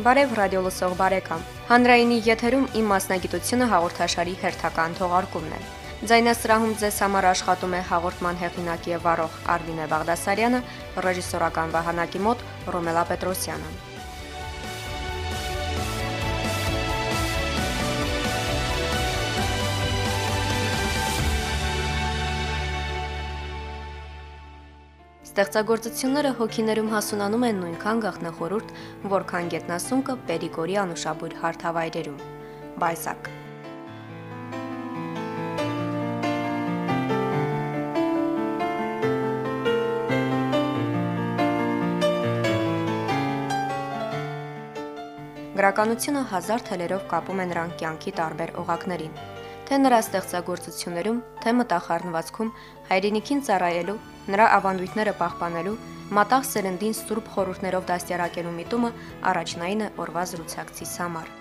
Բարև ռադիոլսող բարեկամ։ Հանրայինի եթերում իմ մասնագիտությունը հաղորդաշարի հերթական թողարկումն է։ Ձայնասրահում ձեզ համար աշխատում է հաղորդման հեղինակ եւ վարող Արմինե Բաղդասարյանը, ռեժիսորական վահանակի մոտ Ռոմելա Պետրոսյանը։ Ստեղծագործությունները հոգիներում հասունանում են նույնքան գաղտնախորուրդ, որքան գետնասունկը Պերիգորի անուշաբույր հարթավայրերում։ Բայսակ Գրականությունը հազար թելերով կապում են նրան կյանքի տարբեր օղակներին թե նրա ստեղծագործություններում, թե մտախառնվածքում հայրենիքին ծառայելու, նրա ավանդույթները պահպանելու, մատաղ սերնդին սուրբ խորհուրդներով դաստիարակելու միտումը առաջնային է օրվա զրուցակցիս համար։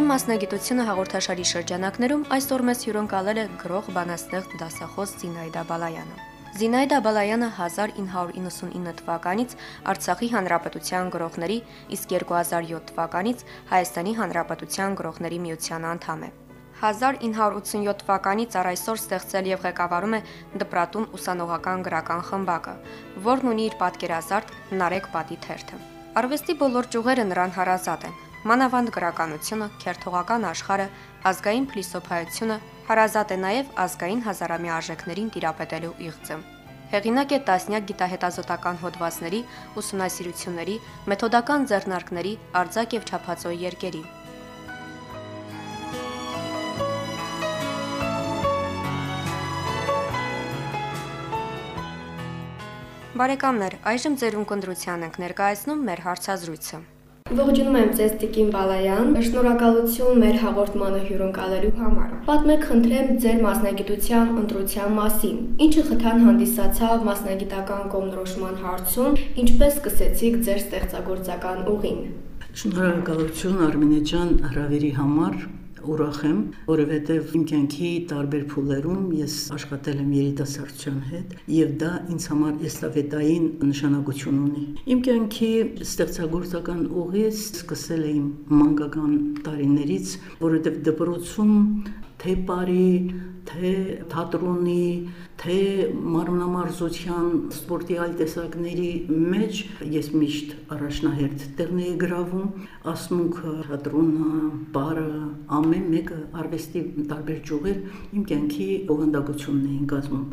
Իմ մասնագիտությունը հաղորդաշարի շրջանակներում այսօր մեզ հյուրընկալել է գրող բանաստեղծ դասախոս Զինայդա Բալայանը։ Զինայդա Բալայանը 1999 թվականից Արցախի Հանրապետության գրողների, իսկ 2007 թվականից Հայաստանի Հանրապետության գրողների միության անդամ է։ 1987 թվականից առ այսօր ստեղծել եւ ղեկավարում է Դպրատուն ուսանողական գրական խմբակը, որն ունի իր պատկերազարդ Նարեկ պատի թերթը։ Արվեստի բոլոր ճյուղերը նրան հարազատ են։ Մանավանդ գրականությունը, քերթողական աշխարհը, ազգային փիլիսոփայությունը, հարազատ է նաև ազգային հազարամյա արժեքներին տիրապետելու իղձը։ Հեղինակ է տասնյակ գիտահետազոտական հոդվածների, ուսումնասիրությունների, մեթոդական ձեռնարկների, արձակ եւ չափածո երկերի։ Բարեկամներ, այժմ ձերուն կնդրության ենք ներկայացնում մեր հարցազրույցը։ Ողջունում եմ ձեզ Տիկին Բալայան։ Շնորհակալություն մեր հաղորդմանը հյուրընկալելու համար։ Պատմեք խնդրեմ ձեր մասնագիտության ընտրության մասին։ Ինչը խթան հանդիսացավ մասնագիտական կողմնորոշման հարցում, ինչպես սկսեցիք ձեր ստեղծագործական ուղին։ Շնորհակալություն Արմինե ջան հրավերի համար ուրախ եմ, որովհետև իմ կյանքի տարբեր փուլերում ես աշխատել եմ երիտասարդության հետ եւ դա ինձ համար էստավետային նշանակություն ունի։ Իմ կյանքի ստեղծագործական ուղիս սկսել եմ մանկական տարիներից, որովհետև դպրոցում թե բարի, թե թատրոնի, թե մարմնամարզության սպորտի այլ տեսակների մեջ ես միշտ առաջնահերթ տեղն էի գրավում, ասմունքը, թատրոնը, բարը, ամեն մեկը արվեստի տարբեր ճյուղեր իմ կյանքի օգանդակությունն էին կազմում։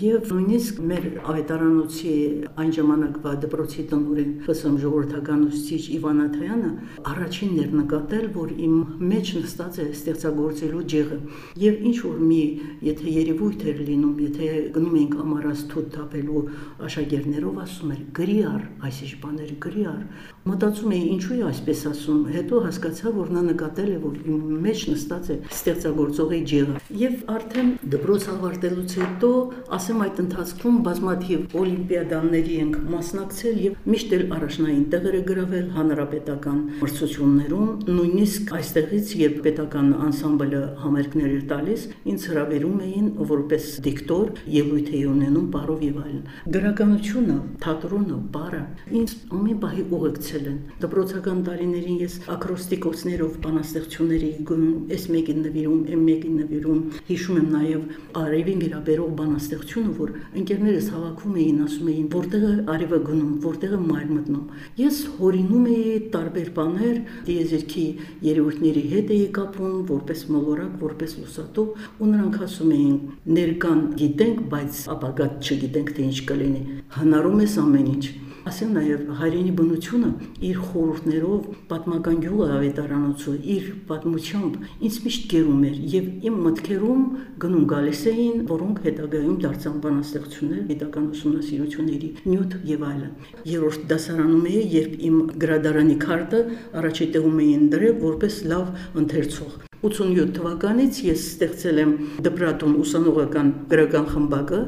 Եվ նույնիսկ մեր ավետարանոցի այն ժամանակվա դպրոցի տնօրեն ԽՍՀՄ ժողովրդական ուսուցիչ Իվան Աթայանը առաջինն էր նկատել, որ իմ մեջ նստած է ստեղծագործելու ջեղը։ Եվ ինչ որ մի, եթե երևույթ էր լինում, եթե գնում էինք ամառած թութ թափելու աշակերտներով ասում էր գրի առ այսիշ բաներ գրի առ մտածում էի ինչու է այսպես ասում հետո հասկացա որ նա նկատել է որ իմ մեջ նստած է ստեղծագործողի ջեղը եւ արդեն դպրոց ավարտելուց հետո ասեմ այդ ընթացքում բազմաթիվ օլիմպիադաների ենք մասնակցել եւ միշտ էլ առաջնային տեղերը գրավել հանրապետական մրցություններում նույնիսկ այստեղից երբ պետական անսամբլը համերգներ էր տալիս ինձ հրավիրում էին որպես դիկտոր ելույթ էի ունենում բարով եւ այլն։ Գրականությունը, թատրոնը, բարը ինձ ամեն բահի ուղեկցել են։ Դպրոցական տարիներին ես ակրոստիկոսներով բանաստեղծություններ էի գնում, այս մեկին նվիրում, այն մեկին նվիրում։ Հիշում եմ նաեւ արևին գերաբերող բանաստեղծությունը, որ ընկերներս հավաքում էին, ասում էին, որտեղ է արևը գնում, որտեղ է մայր մտնում։ Ես հորինում էի տարբեր բաներ, դիեզերքի երևույթների հետ էի կապում, որպես մոլորակ, որպես լուսատու, ու նրանք ասում էին, ներկան գիտենք, բայց ապագա չգիտենք թե ինչ կլինի։ Հնարում ես ամեն ինչ ասեմ նաև հայրենի բնությունը իր խորհուրդներով պատմական գյուղը ավետարանոցը իր պատմությամբ ինձ միշտ գերում էր եւ իմ մտքերում գնում գալիս էին որոնք հետագայում դարձան բանաստեղծություններ պետական ուսումնասիրությունների նյութ եւ այլն երրորդ դասարանում էի երբ իմ գրադարանի քարտը առաջի տեղում էին դրել որպես լավ ընթերցող 87 թվականից ես ստեղծել եմ դպրատում ուսանողական գրական խմբակը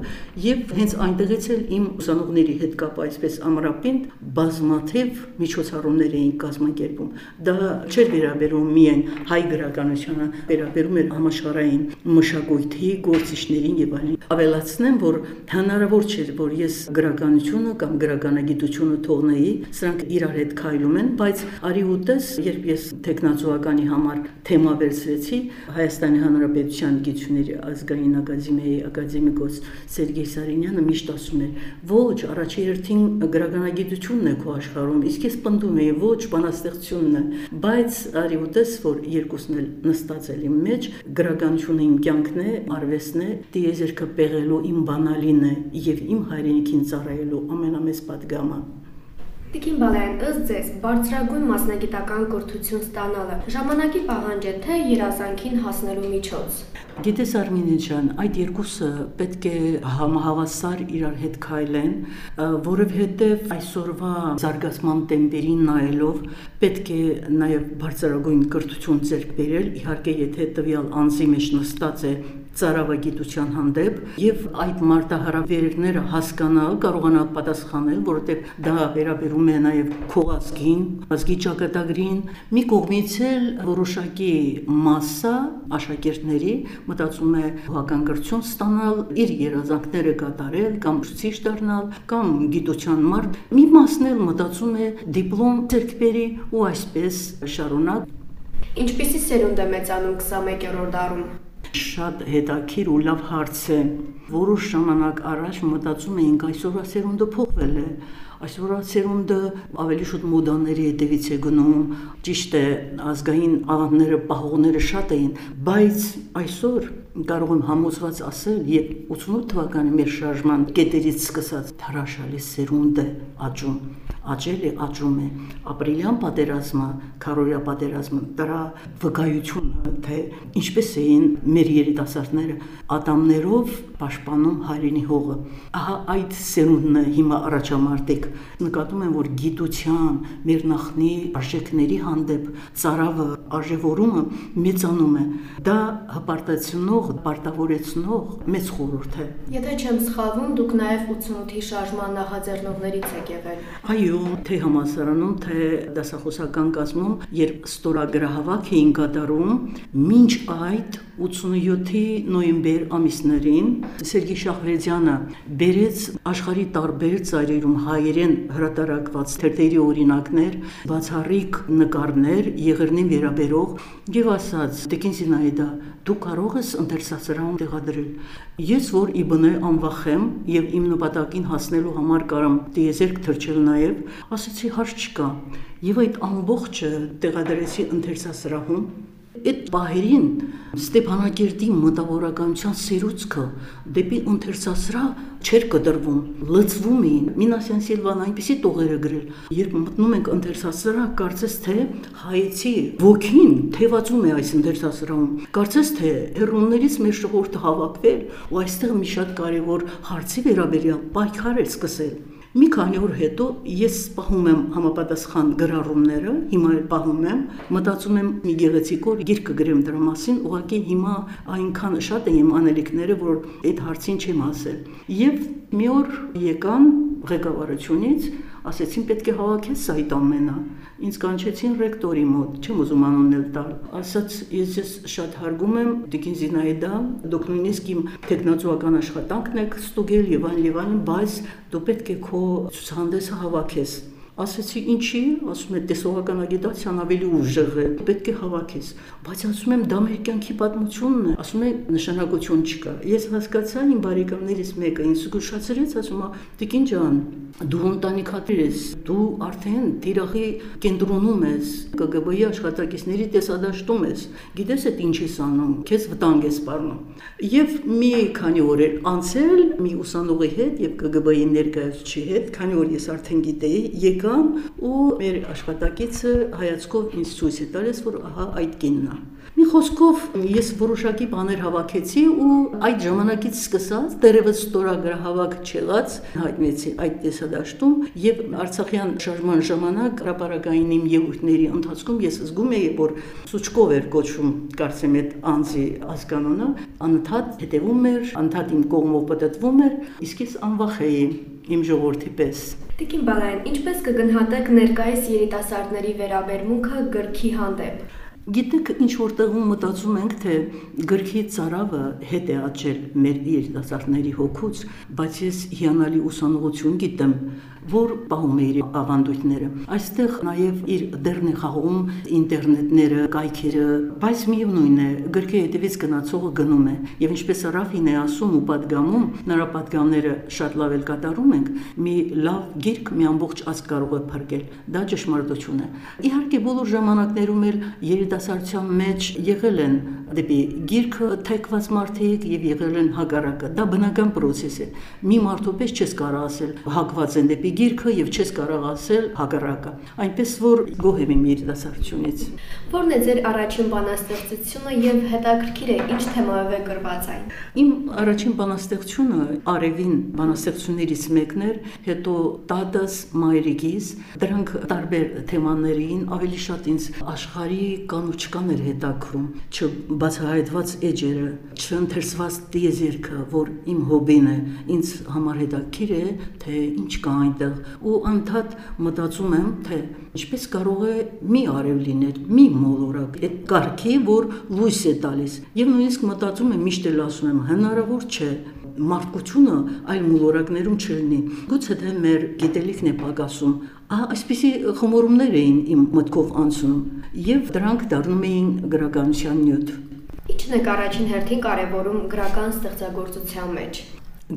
եւ հենց այնտեղից էլ իմ ուսանողների հետ կապ այսպես ամրապինդ բազմաթիվ միջոցառումներ էին կազմակերպում։ Դա չէր վերաբերում միայն հայ գրականությանը, վերաբերում էր համաշխարհային մշակույթի գործիչներին եւ այլն։ Ավելացնեմ, որ հնարավոր չէր, որ ես գրականությունը կամ գրականագիտությունը թողնեի, սրանք իրար հետ քայլում են, բայց արի ուտես, երբ ես տեխնացուականի համար թեմա ստացվեցի Հայաստանի Հանրապետության գիտությունների ազգային ակադեմիայի ակադեմիկոս Սերգեյ Սարինյանը միշտ ասում էր. «Ոչ, առաջի հերթին գրականագիտությունն է քո աշխարհում, իսկ ես պնդում եի, ոչ, բանաստեղծությունն է»։ Բայց արի ուտես, որ երկուսն էլ նստած էլ իմ մեջ, գրականությունը իմ կյանքն է, արվեստն է, դիեզերքը պեղելու իմ բանալին է եւ իմ հայրենիքին ծառայելու ամենամեծ պատգամը։ Տիկին Բալայան, ըստ ձեզ, բարձրագույն մասնագիտական կրթություն ստանալը ժամանակի պահանջ է թե երազանքին հասնելու միջոց։ Գիտես Արմինե ջան, այդ երկուսը պետք է համահավասար իրար հետ քայլեն, որովհետև այսօրվա զարգացման տեմպերին նայելով պետք է նաև բարձրագույն կրթություն ձեռք բերել, իհարկե եթե տվյալ անձի մեջ նստած է ծարավագիտության հանդեպ եւ այդ մարտահրավերները հասկանալ, կարողանալ պատասխանել, որովհետեւ դա վերաբերում է նաեւ քողազգին, ազգի ճակատագրին, մի կողմից էլ որոշակի մասսա աշակերտների մտածում է հողական կրթություն ստանալ, իր երազանքները կատարել կամ ուսուցիչ դառնալ կամ գիտության մարդ, մի մասն էլ մտածում է դիպլոմ ձեռք բերի ու այսպես շարունակ Ինչպիսի սերունդ է մեծանում 21-րդ դարում շատ հետաքրիր ու լավ հարց է։ Որոշ ժամանակ առաջ մտածում էինք այսօրվա սերունդը փոխվել է։ Այսօրվա սերունդը ավելի շուտ մոդաների հետևից է գնում։ Ճիշտ է, ազգային աղանդները, պահողները շատ էին, բայց այսօր կարող եմ համոզված ասել, եւ 88 թվականի մեր շարժման կետերից սկսած հրաշալի սերունդ է աճում աճել է, աճում է։ Ապրիլյան պատերազմը, քարորյա պատերազմը, դրա վկայությունը, թե ինչպես էին մեր երիտասարդները ատամներով պաշտպանում հայրենի հողը։ Ահա այդ սերունդն է հիմա առաջամարտիկ։ Նկատում եմ, որ գիտության, մեր նախնի արժեքների հանդեպ ծարավը, արժևորումը մեծանում է։ Դա հպարտացնող, պարտավորեցնող մեծ խորհուրդ է։ Եթե չեմ սխալվում, դուք նաև 88-ի շարժման նախաձեռնողներից եք եղել։ Այո, թե համասարանում, թե դասախոսական կազմում, երբ ստորագրահավաք էին կատարում, մինչ այդ 87-ի նոյեմբեր ամիսներին Սերգեյ Շահվերդյանը բերեց աշխարի տարբեր ծայրերում հայերեն հրատարակված թերթերի օրինակներ, բացառիկ նկարներ, եղերնին վերաբերող եւ ասաց. «Տեկին Զինայդա, դու կարող ես ընթերցասրահում տեղադրել։ Ես որ իբնե անվախեմ եւ իմ նպատակին հասնելու համար կարամ դիեզերք թրջել նաեւ, ասացի հարց չկա։ Եվ այդ ամբողջը տեղադրեցի ընթերցասրահում Այդ բահերին Ստեփանակերտի մտավորականության սերուցքը դեպի ընթերցասրա չէր կտրվում, լծվում էին։ Մինասյան Սիլվան այնպեսի տողերը գրել, երբ մտնում ենք ընթերցասրա, կարծես թե հայեցի ոգին թևածում է այս ընթերցասրահում։ Կարծես թե հերոններից մեր ժողովուրդը հավաքվել ու այստեղ մի շատ կարևոր հարցի վերաբերյալ պայքար է սկսել Մի քանի օր հետո ես սպահում եմ համապատասխան գրառումները, հիմա էլ պահում եմ, մտածում եմ մի գեղեցիկ օր գիրք կգրեմ դրա մասին, ուղղակի հիմա այնքան շատ են իմ անելիքները, որ այդ հարցին չեմ ասել։ Եվ մի օր եկան ղեկավարությունից ասեցին պետք է հավաքես այդ ամենը։ Ինձ կանչեցին ռեկտորի մոտ, չեմ ուզում անուննել տալ։ Ասաց, ես ես շատ հարգում եմ Տիկին Զինայդա, դուք նույնիսկ իմ տեխնացուական աշխատանքն եք ստուգել եւ այլ եւ այլն, բայց դու պետք է քո ցուցահանդեսը հավաքես Ասացի ինչի, ասում է տեսողական ագիտացիան ավելի ուժեղ է, պետք է հավաքես։ Բայց ասում եմ դա մեր կյանքի պատմությունն է, ասում է նշանակություն չկա։ Ես հասկացա իմ բարեկամներից մեկը ինձ զգուշացրեց, ասում է՝ «Տիկին ջան, դու ընտանիքատիր ես, դու արդեն դիրախի կենտրոնում ես, ԿԳԲ-ի աշխատակիցների տեսադաշտում ես։ Գիտես այդ ինչ ես անում, քեզ վտանգ է սպառնում»։ Եվ մի քանի օր էր անցել մի ուսանողի հետ եւ ԿԳԲ-ի ներկայացուցիչի հետ, քանի որ ես արդեն գիտեի, եկ գան ու մեր աշխատակիցը հայացքով ինձ ցույց է տալիս, որ ահա այդ կինն է։ Մի խոսքով ես որոշակի բաներ հավաքեցի ու այդ ժամանակից սկսած դերևս ստորագրահավաք չեղած հայտնեցի այդ տեսադաշտում եւ Արցախյան շարժման ժամանակ հրապարակային իմ ելույթների ընթացքում ես զգում էի, որ Սուչկով էր կոչվում կարծեմ այդ անձի ազգանունը, անընդհատ հետևում էր, անընդհատ իմ կողմով պատտվում էր, իսկ ես անվախ էի իմ ժողովրդի պես։ Տիկին Բալայան, ինչպես կգնահատեք ներկայիս երիտասարդների վերաբերմունքը գրքի հանդեպ։ Գիտեք, ինչ որտեղում մտածում ենք, թե գրքի цаրավը հետ է աճել մեր երիտասարդների հոգուց, բայց ես հիանալի ուսանողություն գիտեմ, որ պահում է իր ավանդույթները։ Այստեղ նաև իր դերն է խաղում ինտերնետները, կայքերը, բայց միևնույն է, գրքի հետևից գնացողը գնում է։ Եվ ինչպես Ռաֆին է ասում ու падգամում, նրա падգամները շատ լավ էլ կատարում ենք, մի լավ գիրք մի ամբողջ ազգ կարող է փրկել։ Դա ճշմարտություն է։ Իհարկե բոլոր ժամանակներում էլ երիտասարդության մեջ եղել են դեպի գիրքը թեկված մարդիկ եւ եղել են հագարակը։ Դա բնական process է։ Մի մարդու պես չես կարող ասել հակված են դեպի գիրքը եւ չես կարող ասել հագարակը։ Այնպես որ գոհ եմ իմ երիտասարդությունից։ Որն է ձեր առաջին բանաստեղծությունը եւ հետաքրքիր է ինչ թեմայով է գրված այն։ Իմ առաջին բանաստեղծությունը Արևին բանաստեղծություններից մեկն էր, հետո Տադաս Մայրիգիս, դրանք տարբեր թեմաներին ավելի շատ ինձ աշխարհի կան ու չկան էր հետաքրում, չբացահայտված էջերը, չընթերցված տիեզերքը, որ իմ հոբին է, ինձ համար հետաքրիր է, թե ինչ կա այնտեղ ու անդադ մտածում եմ, թե ինչպես կարող է մի արև լինել, մի մոլորակ, այդ կարգի, որ լույս է տալիս։ Եվ նույնիսկ մտածում եմ, միշտ էլ ասում եմ, հնարավոր չէ մարդկությունը այլ մոլորակներում չլինի։ Գուցե թե մեր գիտելիքն է պակասում։ այսպիսի խմորումներ էին իմ մտքով անցնում, եւ դրանք դառնում էին գրականության նյութ։ Ինչն է առաջին հերթին կարևորում գրական ստեղծագործության մեջ։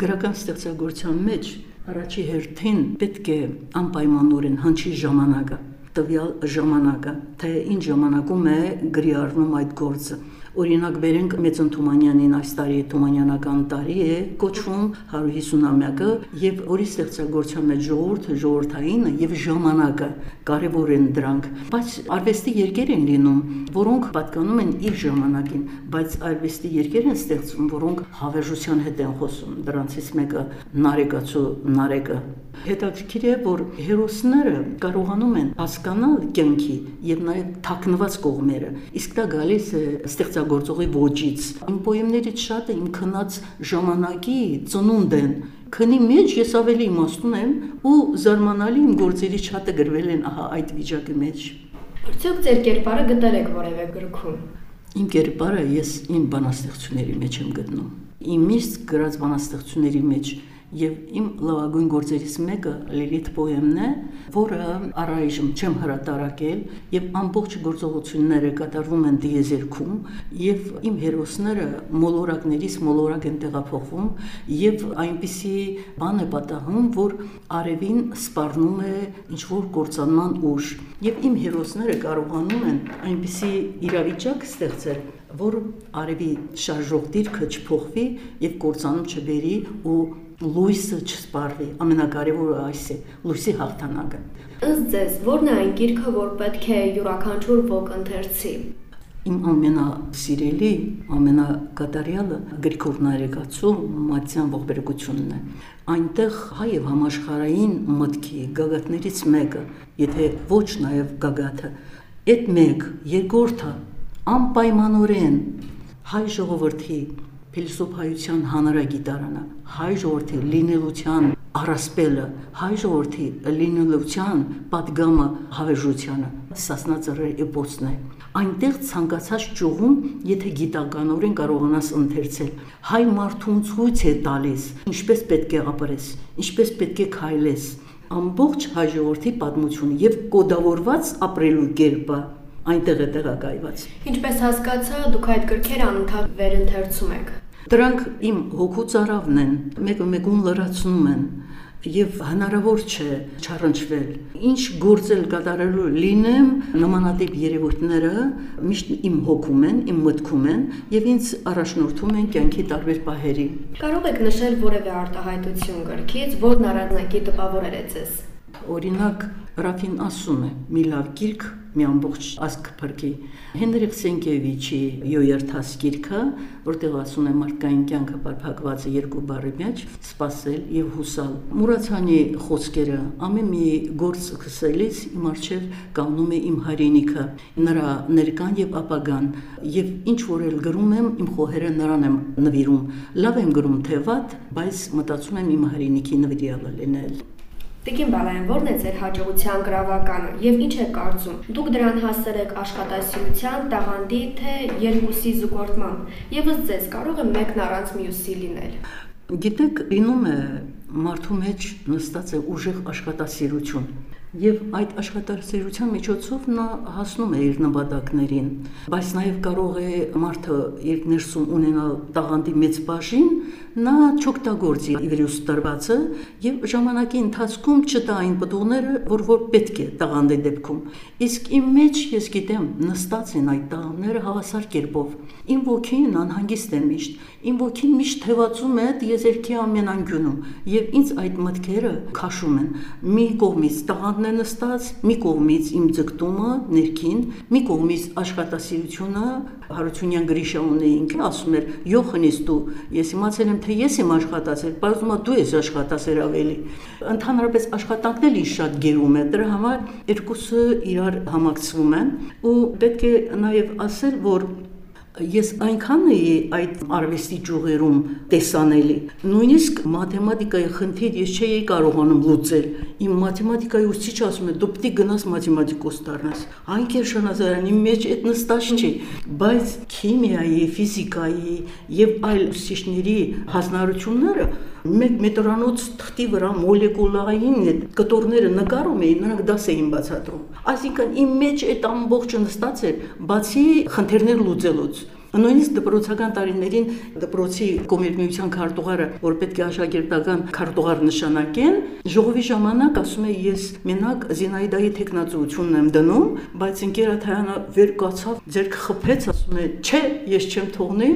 Գրական ստեղծագործության մեջ առաջի հերթին պետք է անպայմանորեն հնչի ժամանակը տվյալ ժամանակը թե ինչ ժամանակում է գրի առնում այդ գործը Օրինակ բերենք Մեծն Թումանյանին այս տարի Թումանյանական տարի է կոչվում 150-ամյակը եւ որի ստեղծագործության մեջ ժողովուրդը ժողովրդայինը եւ ժամանակը կարեւոր են դրանք բայց արվեստի երկեր են լինում որոնք պատկանում են իր ժամանակին բայց արվեստի երկեր են ստեղծվում որոնք հավերժության հետ են խոսում դրանցից մեկը Նարեկացու Նարեկը Հետաքրքիր է, որ հերոսները կարողանում են հասկանալ կյանքի եւ նաեւ թաքնված կողմերը։ Իսկ դա գալիս է ստեղծագործողի ոճից։ Իմ պոեմներից շատը իմ քնած ժամանակի ծնունդ են։ Քնի մեջ ես ավելի իմաստուն եմ ու զարմանալի իմ գործերի շատը գրվել են ահա այդ վիճակի մեջ։ Արդյոք ձեր կերպարը գտել եք որևէ գրքում։ Իմ կերպարը ես իմ բանաստեղծությունների մեջ եմ գտնում։ Իմ իսկ գրած բանաստեղծությունների մեջ Եվ իմ լավագույն գործերից մեկը Լիլիթ պոեմն է, որը առայժմ չեմ հրատարակել եւ ամբողջ գործողությունները կատարվում են դիեզերքում եւ իմ հերոսները մոլորակներից մոլորակ են տեղափոխվում եւ այնպիսի բան է պատահում, որ արևին սպառնում է ինչ որ կործանման ուժ եւ իմ հերոսները կարողանում են այնպիսի իրավիճակ ստեղծել որ արևի շարժող դիրքը չփոխվի եւ կործանում չբերի ու լույսը չսպարվի։ Ամենակարևորը այս է՝ լույսի հաղթանակը։ Ըստ ձեզ, ո՞րն է այն գիրքը, որ պետք է յուրաքանչյուր ոք ընթերցի։ Իմ ամենասիրելի, ամենակատարյալը Գրիգոր Նարեկացու Մատյան ողբերգությունն է։ Այնտեղ հայ եւ համաշխարային մտքի գագաթներից մեկը, եթե ոչ նաեւ գագաթը, այդ մեկ երկրորդը անպայմանորեն հայ ժողովրդի փիլիսոփայության հանրագիտարանը, հայ ժողովրդի լինելության առասպելը, հայ ժողովրդի լինելության падգամը հավերժությանը, սասնածռի էպոսն է։ Այնտեղ ցանկացած ճյուղում, եթե գիտականորեն կարողանաս ընթերցել, հայ մարդուն ցույց է տալիս, ինչպես պետք է ապրես, ինչպես պետք է քայլես, ամբողջ հայ ժողովրդի պատմությունը եւ կոդավորված ապրելու կերպը այնտեղ է տեղակայված։ Ինչպես հասկացա, դուք այդ գրքերը անընդհատ վերընթերցում եք։ Դրանք իմ հոգու ծարավն են, մեկը մեկուն լրացնում են եւ հնարավոր չէ չառնչվել։ Ինչ գործել կատարելու լինեմ, նմանատիպ երևույթները միշտ իմ հոգում են, իմ մտքում են եւ ինձ առաջնորդում են կյանքի տարբեր պահերի։ Կարող եք նշել որևէ արտահայտություն գրքից, որն առանձնակի տպավորել է ձեզ։ Օրինակ Ռաֆին ասում է՝ «Մի լավ գիրք մի ամբողջ ազգ փրկի»։ Հենրիխ Սենկևիչի «Յոյերթաս» գիրքը, որտեղ ասում է մարդկային կյանքը բարփակված է երկու բառի մեջ՝ սпасել եւ հուսալ։ Մուրացյանի խոսքերը ամեն մի գործ սկսելիս իմ արչեւ կանգնում է իմ հայրենիքը, նրա ներկան եւ ապագան, եւ ինչ որ էլ գրում եմ, իմ խոհերը նրան եմ նվիրում։ Լավ եմ գրում թե վատ, բայց մտածում եմ իմ հայրենիքի նվիրյալը լինել։ Տիկին Բալայան, ո՞րն է ձեր հաջողության գրավականը եւ ինչ է կարծում։ Դուք դրան հասել եք աշխատասիրության, տաղանդի, թե երկուսի զուգորդման։ Եվս ձեզ կարող է մեկն առանց մյուսի լինել։ Գիտեք, լինում է մարդու մեջ նստած է ուժեղ աշխատասիրություն եւ այդ աշխատասիրության միջոցով նա հասնում է իր նպատակներին բայց նաեւ կարող է մարդը իր ներսում ունենալ տաղանդի մեծ բաժին նա չօգտագործի վիրուս տրվածը եւ ժամանակի ընթացքում չտա այն պտուղները, որ որ պետք է տաղանդի դեպքում։ Իսկ իմ մեջ ես գիտեմ նստած են այդ տաղանդները հավասար կերպով։ Իմ ոգին անհանգիստ է միշտ, իմ ոգին միշտ թևածում է եզերքի ամենանգյունում եւ ինձ այդ մտքերը քաշում են։ Մի կողմից տաղանդն է նստած, մի կողմից իմ ձգտումը ներքին, մի կողմից աշխատասիրությունը Հարությունյան Գրիշա ունեինք, ասում էր՝ «Յոխանես դու, ես իմացել եմ, թե ես եմ աշխատացել, բայց ումա դու ես աշխատասեր ավելի»։ Ընդհանրապես աշխատանքն էլ շատ գերում է, դրա համար երկուսը իրար համակցվում են ու պետք է նաև ասել, որ ես այնքան էի այդ արվեստի ճյուղերում տեսանելի նույնիսկ մաթեմատիկայի խնդիր ես չէի կարողանում լուծել իմ մաթեմատիկայի ուսուցիչը ասում է դու է գնաս մաթեմատիկոս դառնաս այն Քերշանազարյանի մեջ այդ նստած չի բայց քիմիայի ֆիզիկայի եւ այլ ուսուցիչների հանրությունները մեկ մետրանոց թղթի վրա մոլեկուլային այդ կտորները նկարում էին, նրանք դաս էին բացատրում։ Այսինքն իմ մեջ այդ ամբողջը նստած էր, բացի խնդիրներ լուծելուց նույնիսկ դպրոցական տարիներին դպրոցի կոմերմիության քարտուղարը, որ պետք է աշակերտական քարտուղար նշանակեն, ժողովի ժամանակ ասում է ես մենակ Զինայդայի տեխնացությունն եմ դնում, բայց ընկերաթայանը վեր կացավ, ձեր խփեց, ասում է, չէ, ես չեմ թողնի,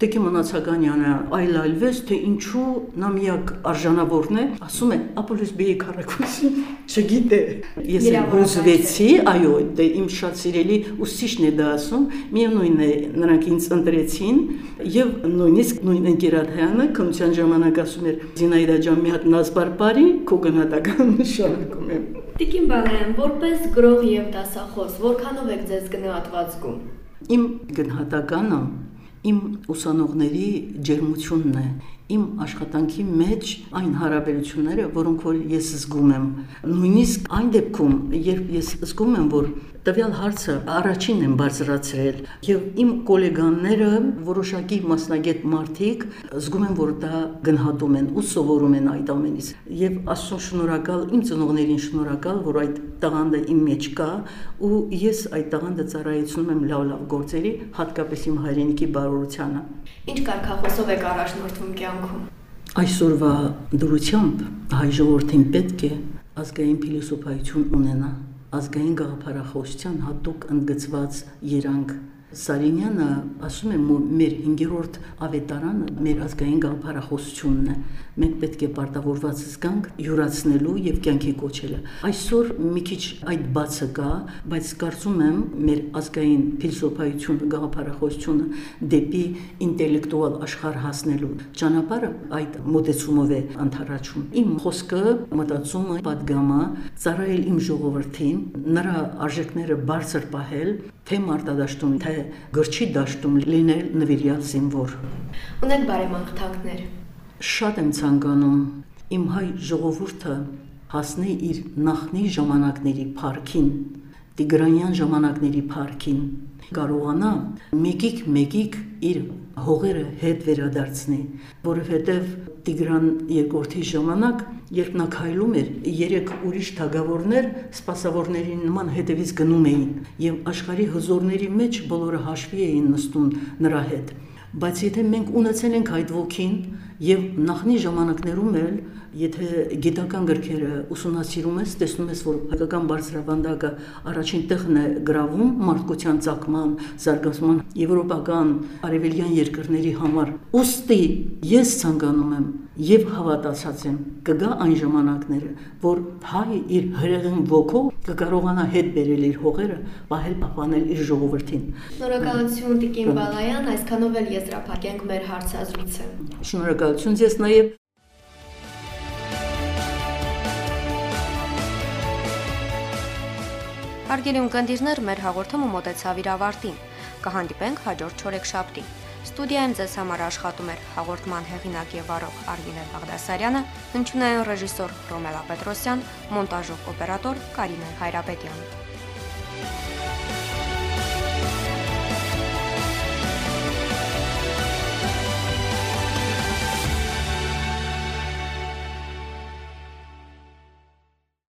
Տեկի Մնացականյանը այլայլվեց, թե ինչու նա միակ արժանավորն է, ասում է Ապոլոս Բեի քարակուսի, չգիտե։ Ես հուզվեցի, այո, դե իմ շատ սիրելի ուսուցիչն է դա ասում, միևնույն է, նրանք ինձ ընտրեցին եւ նույնիսկ նույն ընկերաթյանը քնության ժամանակ ասում էր Զինայդա ջան, մի հատ նազբարբարի քո գնահատական նշանակում եմ։ Տիկին Բալայան, որպես գրող եւ դասախոս, որքանով եք ձեզ գնահատված զգում։ Իմ գնահատականը իմ ուսանողների ջերմությունն է, իմ աշխատանքի մեջ այն հարաբերությունները, որոնք որ ես զգում եմ։ Նույնիսկ այն դեպքում, երբ ես զգում եմ, որ տվյալ հարցը առաջինն եմ բարձրացրել եւ իմ գոլեգանները որոշակի մասնագետ մարդիկ զգում են որ դա գնահատում են ու սովորում են այդ ամենից եւ աստծո շնորհակալ իմ ծնողներին շնորհակալ որ այդ տաղանդը իմ մեջ կա ու ես այդ տաղանդը ծառայեցնում եմ լավ-լավ գործերի հատկապես իմ հայրենիքի բարօրությանը ինչ կարգախոսով եք առաջնորդվում կյանքում այսօրվա դրությամբ հայ ժողովրդին պետք է ազգային փիլիսոփայություն ունենա ազգային գաղափարախոսության հատուկ ընդգծված երանգ Սարինյանը ասում է մեր 5-րդ ավետարանը մեր ազգային գաղափարախոսությունն է։ Մենք պետք է պարտավորված զգանք յուրացնելու եւ կյանքի կոչելը։ Այսօր մի քիչ այդ բացը կա, բայց կարծում եմ մեր ազգային փիլիսոփայությունը, գաղափարախոսությունը դեպի ինտելեկտուալ աշխարհ հասնելու ճանապարհը այդ մոտեցումով է ընթարաճում։ Իմ խոսքը, մտածումը, падգամը ծառայել իմ ժողովրդին, նրա արժեքները բարձր պահել, թե մարտադաշտում, թե գրչի դաշտում լինել նվիրյալ զինվոր։ Ունեք բարեմանքթանքներ։ Շատ եմ ցանկանում իմ հայ ժողովուրդը հասնի իր նախնի ժամանակների парքին, Տիգրանյան ժամանակների парքին, կարողանա մեկիկ մեկիկ իր հողերը հետ վերադարձնի, որովհետև Տիգրան երկրորդի ժամանակ, երբ նա քայլում էր, երեք ուրիշ թագավորներ սպասավորների նման հետևից գնում էին, եւ աշխարհի հզորների մեջ բոլորը հաշվի էին նստում նրա հետ։ Բայց եթե մենք ունեցել ենք այդ ոգին, Եվ նախնի ժամանակներում էլ եթե գիտական գրքերը ուսումնասիրում ես, տեսնում ես, որ հայկական բարձրավանդակը առաջին տեղն է գրավում մարդկության ցակման, զարգացման եվրոպական արևելյան երկրների համար։ Ոստի ես ցանկանում եմ եւ հավատացած եմ կգա այն ժամանակները, որ հայ իր հրեղեն ոգով կկարողանա հետ բերել իր հողերը, պահել պահպանել իր ժողովրդին։ Շնորհակալություն Տիկին Բալայան, այսքանով էլ եզրափակենք մեր հարցազրույցը։ Շնորհակալություն ես նաեւ Հարգելի ունկնդիրներ, մեր հաղորդումը մոտեցավ իր ավարտին։ Կհանդիպենք հաջորդ չորեքշաբթի։ Ստուդիայում ձեզ համար աշխատում էր հաղորդման հեղինակ եւ վարող Արմինե Բաղդասարյանը, հնչյունային ռեժիսոր Ռոմելա Պետրոսյան, մոնտաժող օպերատոր Կարինե Հայրապետյան։